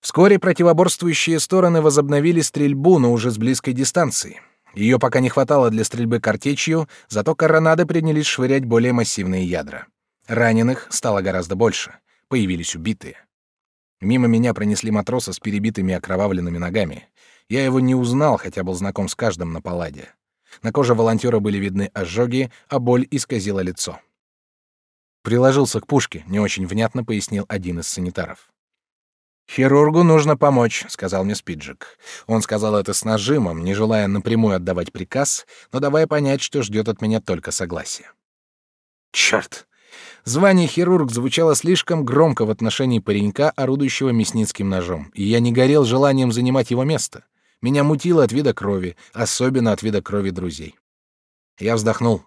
Вскоре противоборствующие стороны возобновили стрельбу, но уже с близкой дистанции. Ее пока не хватало для стрельбы картечью, зато коронады принялись швырять более массивные ядра. Раненых стало гораздо больше. Появились убитые. Мимо меня пронесли матроса с перебитыми окровавленными ногами. Я его не узнал, хотя был знаком с каждым на палладе. На коже волонтера были видны ожоги, а боль исказила лицо. Приложился к пушке, не очень внятно пояснил один из санитаров. «Хирургу нужно помочь», — сказал мне Спиджик. Он сказал это с нажимом, не желая напрямую отдавать приказ, но давая понять, что ждет от меня только согласия. Черт! Звание хирург звучало слишком громко в отношении паренька, орудующего мясницким ножом, и я не горел желанием занимать его место. Меня мутило от вида крови, особенно от вида крови друзей. Я вздохнул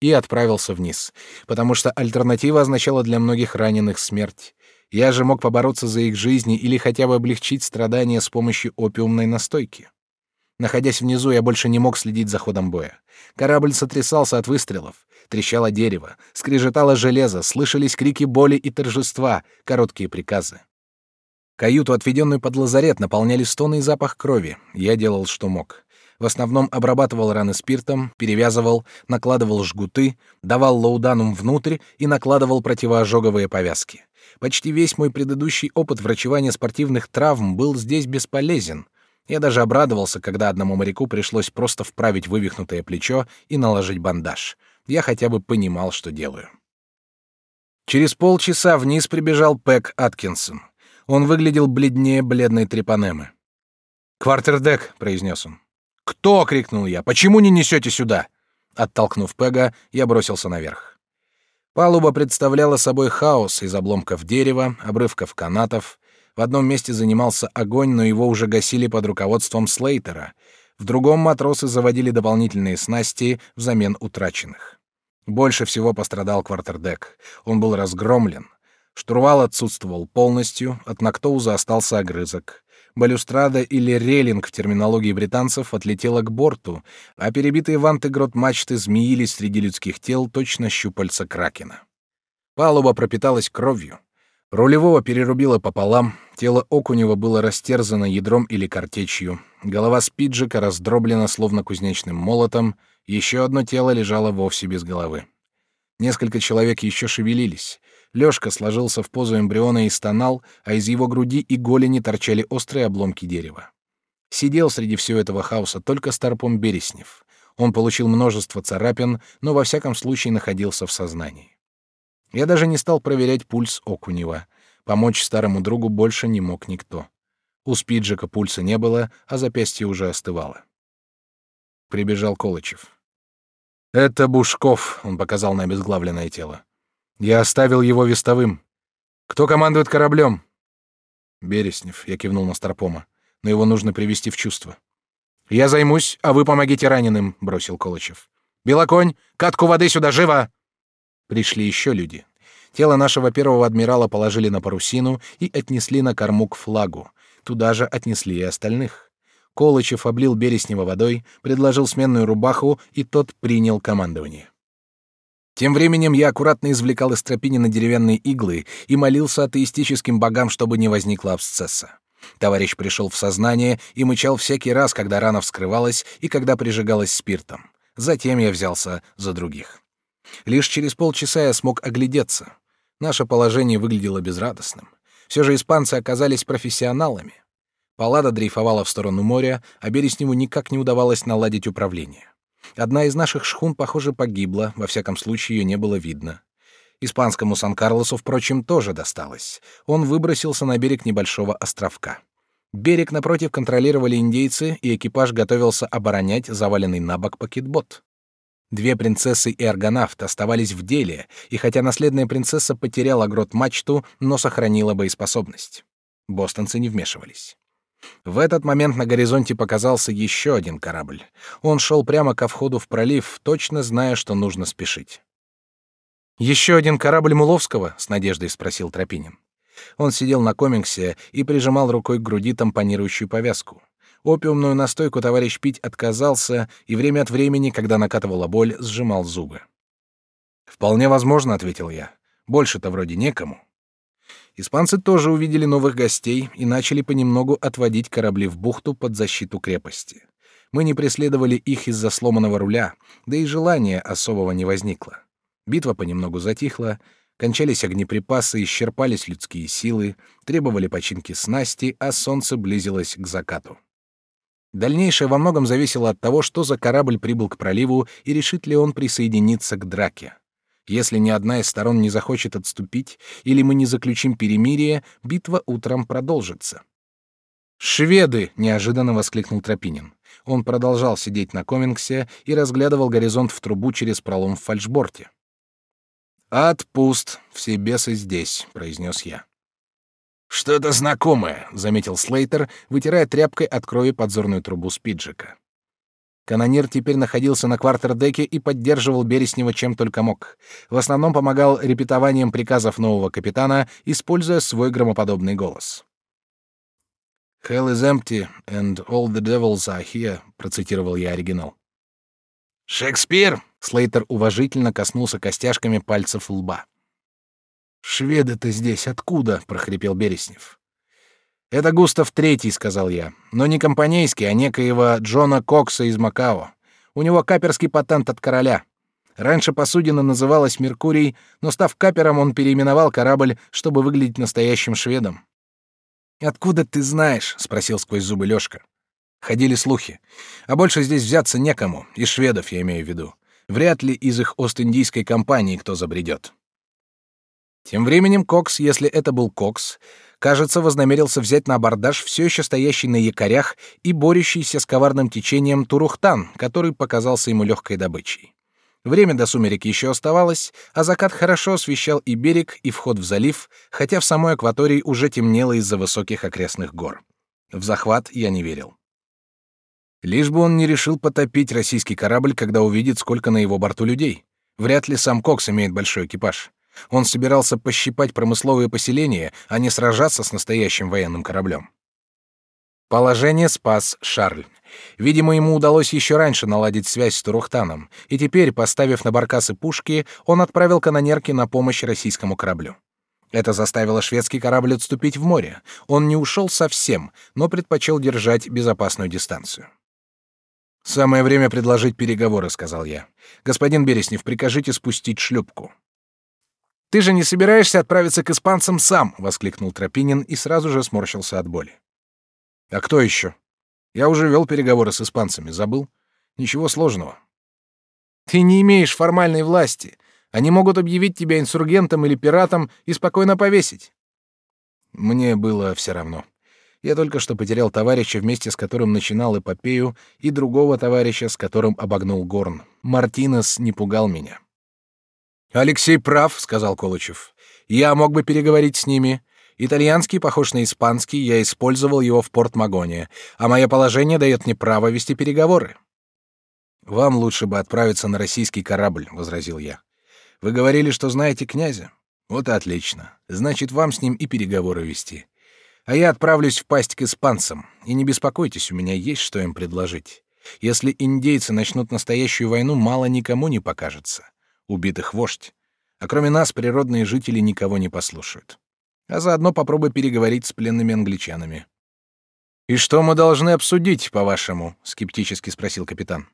и отправился вниз, потому что альтернатива означала для многих раненых смерть. Я же мог побороться за их жизни или хотя бы облегчить страдания с помощью опиумной настойки. Находясь внизу, я больше не мог следить за ходом боя. Корабль сотрясался от выстрелов, трещало дерево, скрежетало железо, слышались крики боли и торжества, короткие приказы. Каюту, отведенную под лазарет, наполняли стоны и запах крови. Я делал, что мог. В основном обрабатывал раны спиртом, перевязывал, накладывал жгуты, давал лауданум внутрь и накладывал противоожоговые повязки. Почти весь мой предыдущий опыт врачевания спортивных травм был здесь бесполезен. Я даже обрадовался, когда одному моряку пришлось просто вправить вывихнутое плечо и наложить бандаж. Я хотя бы понимал, что делаю. Через полчаса вниз прибежал Пэк Аткинсон. Он выглядел бледнее бледной трепанемы. «Квартердек», — произнес он. «Кто?» — крикнул я. «Почему не несете сюда?» Оттолкнув Пега, я бросился наверх. Палуба представляла собой хаос из обломков дерева, обрывков канатов. В одном месте занимался огонь, но его уже гасили под руководством Слейтера. В другом матросы заводили дополнительные снасти взамен утраченных. Больше всего пострадал квартердек. Он был разгромлен. Штурвал отсутствовал полностью, от Нактоуза остался огрызок балюстрада или релинг в терминологии британцев отлетела к борту, а перебитые ванты грот мачты змеились среди людских тел точно щупальца кракена. Палуба пропиталась кровью. Рулевого перерубило пополам, тело Окунева было растерзано ядром или картечью, голова Спиджика раздроблена словно кузнечным молотом, еще одно тело лежало вовсе без головы. Несколько человек еще шевелились. Лёшка сложился в позу эмбриона и стонал, а из его груди и голени торчали острые обломки дерева. Сидел среди всего этого хаоса только Старпом Береснев. Он получил множество царапин, но во всяком случае находился в сознании. Я даже не стал проверять пульс Окунева. Помочь старому другу больше не мог никто. У Спиджика пульса не было, а запястье уже остывало. Прибежал Колычев. «Это Бушков», — он показал на обезглавленное тело. Я оставил его вестовым. Кто командует кораблем? Береснев, я кивнул на Старпома. Но его нужно привести в чувство. Я займусь, а вы помогите раненым, бросил Колычев. Белоконь, катку воды сюда, живо! Пришли еще люди. Тело нашего первого адмирала положили на парусину и отнесли на корму к флагу. Туда же отнесли и остальных. Колычев облил Береснева водой, предложил сменную рубаху, и тот принял командование. Тем временем я аккуратно извлекал из тропинина деревянные иглы и молился атеистическим богам, чтобы не возникло абсцесса. Товарищ пришел в сознание и мычал всякий раз, когда рана вскрывалась и когда прижигалась спиртом. Затем я взялся за других. Лишь через полчаса я смог оглядеться. Наше положение выглядело безрадостным. Все же испанцы оказались профессионалами. Паллада дрейфовала в сторону моря, а Бересневу никак не удавалось наладить управление. Одна из наших шхун, похоже, погибла, во всяком случае ее не было видно. Испанскому Сан-Карлосу, впрочем, тоже досталось. Он выбросился на берег небольшого островка. Берег напротив контролировали индейцы, и экипаж готовился оборонять заваленный на бок пакетбот. Две принцессы и аргонавт оставались в деле, и хотя наследная принцесса потеряла грот-мачту, но сохранила боеспособность. Бостонцы не вмешивались. В этот момент на горизонте показался еще один корабль. Он шел прямо ко входу в пролив, точно зная, что нужно спешить. Еще один корабль Муловского? с надеждой спросил Тропинин. Он сидел на комингсе и прижимал рукой к груди тампонирующую повязку. Опиумную настойку товарищ пить отказался и время от времени, когда накатывала боль, сжимал зубы. Вполне возможно, ответил я. Больше-то вроде некому. Испанцы тоже увидели новых гостей и начали понемногу отводить корабли в бухту под защиту крепости. Мы не преследовали их из-за сломанного руля, да и желания особого не возникло. Битва понемногу затихла, кончались огнеприпасы, исчерпались людские силы, требовали починки снасти, а солнце близилось к закату. Дальнейшее во многом зависело от того, что за корабль прибыл к проливу и решит ли он присоединиться к драке. Если ни одна из сторон не захочет отступить, или мы не заключим перемирие, битва утром продолжится. «Шведы!» — неожиданно воскликнул Тропинин. Он продолжал сидеть на комингсе и разглядывал горизонт в трубу через пролом в фальшборте. «Отпуст, все бесы здесь», — произнес я. «Что-то знакомое», — заметил Слейтер, вытирая тряпкой от крови подзорную трубу Спиджика. Канонир теперь находился на квартердеке и поддерживал Береснева чем только мог. В основном помогал репетованием приказов нового капитана, используя свой громоподобный голос. «Hell is empty, and all the devils are here», — процитировал я оригинал. «Шекспир!» — Слейтер уважительно коснулся костяшками пальцев лба. «Шведы-то здесь откуда?» — прохрипел Береснев. Это Густав Третий, сказал я, но не компанейский, а некоего Джона Кокса из Макао. У него каперский патент от короля. Раньше посудина называлась Меркурий, но став капером, он переименовал корабль, чтобы выглядеть настоящим шведом. Откуда ты знаешь? спросил сквозь зубы Лёшка. Ходили слухи. А больше здесь взяться некому, из шведов я имею в виду. Вряд ли из их Ост-Индийской компании кто забредет. Тем временем Кокс, если это был Кокс, кажется, вознамерился взять на абордаж все еще стоящий на якорях и борющийся с коварным течением Турухтан, который показался ему легкой добычей. Время до сумерек еще оставалось, а закат хорошо освещал и берег, и вход в залив, хотя в самой акватории уже темнело из-за высоких окрестных гор. В захват я не верил. Лишь бы он не решил потопить российский корабль, когда увидит, сколько на его борту людей. Вряд ли сам Кокс имеет большой экипаж. Он собирался пощипать промысловые поселения, а не сражаться с настоящим военным кораблем. Положение спас Шарль. Видимо, ему удалось еще раньше наладить связь с Турухтаном, и теперь, поставив на баркасы пушки, он отправил канонерки на помощь российскому кораблю. Это заставило шведский корабль отступить в море. Он не ушел совсем, но предпочел держать безопасную дистанцию. «Самое время предложить переговоры», — сказал я. «Господин Береснев, прикажите спустить шлюпку». «Ты же не собираешься отправиться к испанцам сам?» — воскликнул Тропинин и сразу же сморщился от боли. А кто еще? Я уже вел переговоры с испанцами, забыл? Ничего сложного. Ты не имеешь формальной власти. Они могут объявить тебя инсургентом или пиратом и спокойно повесить. Мне было все равно. Я только что потерял товарища, вместе с которым начинал эпопею, и другого товарища, с которым обогнул Горн. Мартинес не пугал меня. Алексей прав, сказал Колычев. Я мог бы переговорить с ними, Итальянский похож на испанский, я использовал его в Порт-Магоне, а мое положение дает мне право вести переговоры. Вам лучше бы отправиться на российский корабль, возразил я. Вы говорили, что знаете князя. Вот и отлично. Значит, вам с ним и переговоры вести. А я отправлюсь в пасть к испанцам. И не беспокойтесь, у меня есть что им предложить. Если индейцы начнут настоящую войну, мало никому не покажется. Убитых вождь. А кроме нас природные жители никого не послушают а заодно попробуй переговорить с пленными англичанами. «И что мы должны обсудить, по-вашему?» — скептически спросил капитан.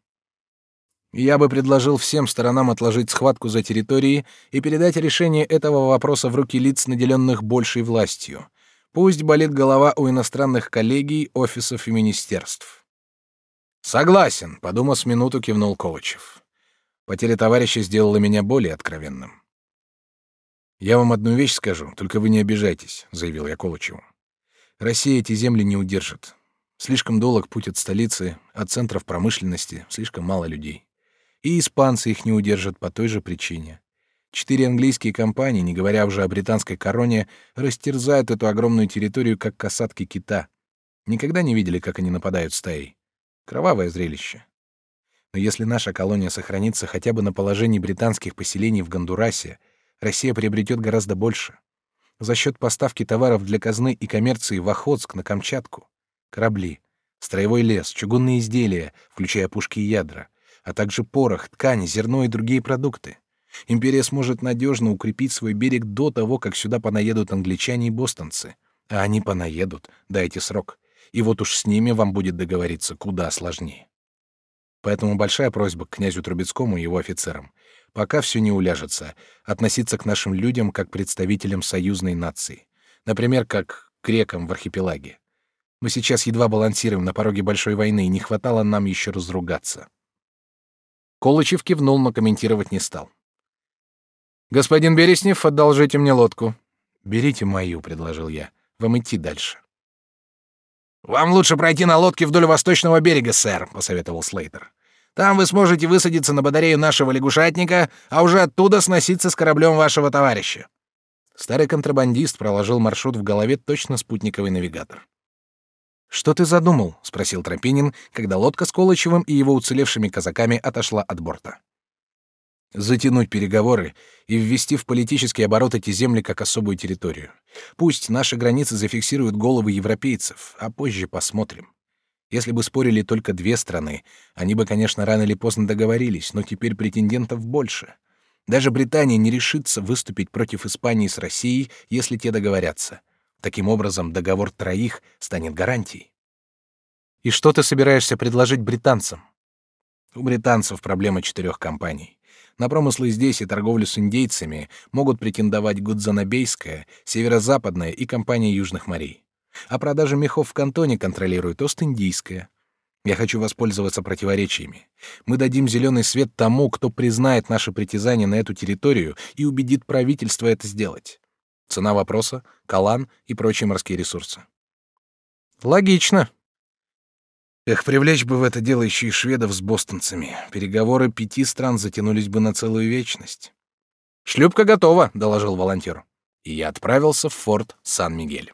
«Я бы предложил всем сторонам отложить схватку за территории и передать решение этого вопроса в руки лиц, наделенных большей властью. Пусть болит голова у иностранных коллегий, офисов и министерств». «Согласен», — подумав с минуту, кивнул Ковачев. Потеря товарища сделала меня более откровенным. «Я вам одну вещь скажу, только вы не обижайтесь», — заявил я Колычеву. «Россия эти земли не удержит. Слишком долг путь от столицы, от центров промышленности, слишком мало людей. И испанцы их не удержат по той же причине. Четыре английские компании, не говоря уже о британской короне, растерзают эту огромную территорию, как касатки кита. Никогда не видели, как они нападают стаей. Кровавое зрелище. Но если наша колония сохранится хотя бы на положении британских поселений в Гондурасе, Россия приобретет гораздо больше. За счет поставки товаров для казны и коммерции в Охотск на Камчатку. Корабли, строевой лес, чугунные изделия, включая пушки и ядра, а также порох, ткани, зерно и другие продукты. Империя сможет надежно укрепить свой берег до того, как сюда понаедут англичане и бостонцы. А они понаедут, дайте срок. И вот уж с ними вам будет договориться куда сложнее. Поэтому большая просьба к князю Трубецкому и его офицерам пока все не уляжется, относиться к нашим людям как представителям союзной нации. Например, как к грекам в архипелаге. Мы сейчас едва балансируем на пороге большой войны, и не хватало нам еще разругаться. Колычев кивнул, но комментировать не стал. «Господин Береснев, одолжите мне лодку». «Берите мою», — предложил я. «Вам идти дальше». «Вам лучше пройти на лодке вдоль восточного берега, сэр», — посоветовал Слейтер. Там вы сможете высадиться на батарею нашего лягушатника, а уже оттуда сноситься с кораблем вашего товарища. Старый контрабандист проложил маршрут в голове точно спутниковый навигатор. Что ты задумал? спросил Тропинин, когда лодка с Колычевым и его уцелевшими казаками отошла от борта. Затянуть переговоры и ввести в политический оборот эти земли как особую территорию. Пусть наши границы зафиксируют головы европейцев, а позже посмотрим. Если бы спорили только две страны, они бы, конечно, рано или поздно договорились, но теперь претендентов больше. Даже Британия не решится выступить против Испании с Россией, если те договорятся. Таким образом, договор троих станет гарантией. И что ты собираешься предложить британцам? У британцев проблема четырех компаний. На промыслы здесь и торговлю с индейцами могут претендовать Гудзанабейская, Северо-Западная и компания Южных морей. А продажи мехов в кантоне контролирует Ост-Индийская. Я хочу воспользоваться противоречиями. Мы дадим зеленый свет тому, кто признает наше притязание на эту территорию и убедит правительство это сделать. Цена вопроса — калан и прочие морские ресурсы. Логично. Эх, привлечь бы в это дело еще и шведов с бостонцами. Переговоры пяти стран затянулись бы на целую вечность. «Шлюпка готова», — доложил волонтер. И я отправился в форт Сан-Мигель.